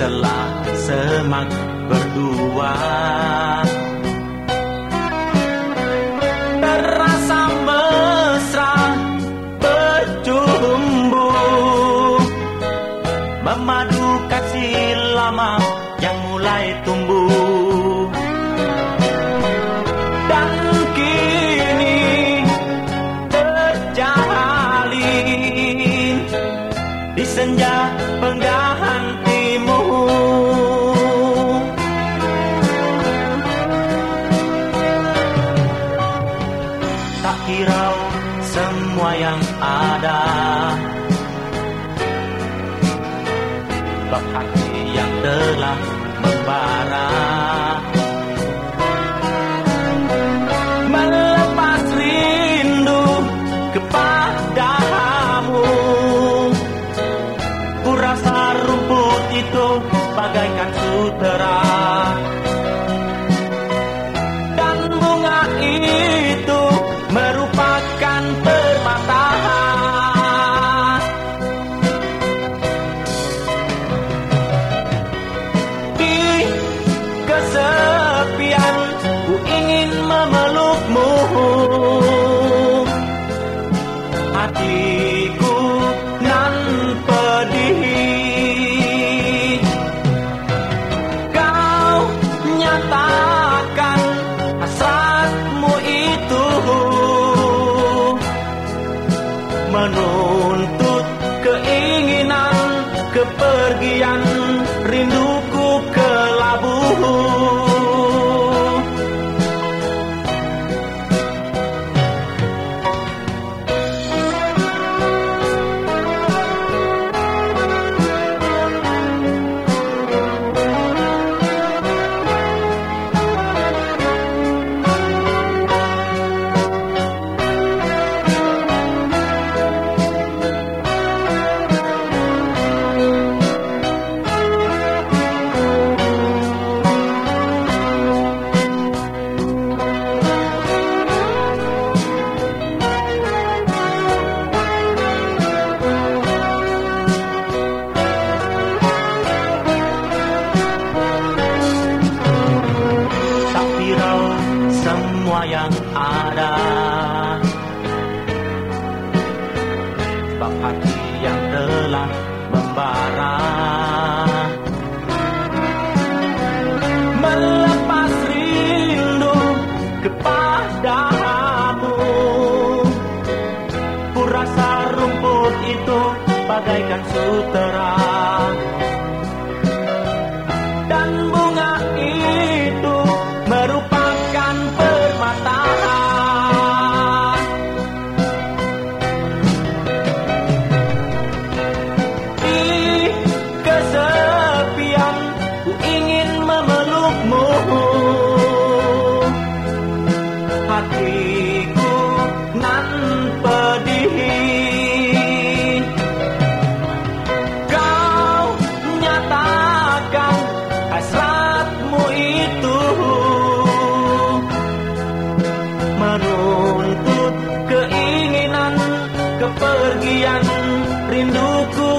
sela semak berdua. Terasa mesra berjumbu. Memadu kasih lama yang mulai tumbuh. Dan kini terjalin Di senja bagaikan sutera. Dan bunga itu merupakan permata Di kesepian ku ingin memelukmu. Hatiku kepergian ada. Bab hati yang telah membara. Melepas rindu kepadamu. Ku rasa rumput itu bagaikan sutera Hatiku nan pedih Kau nyatakan hasratmu itu Menuntut keinginan kepergian rinduku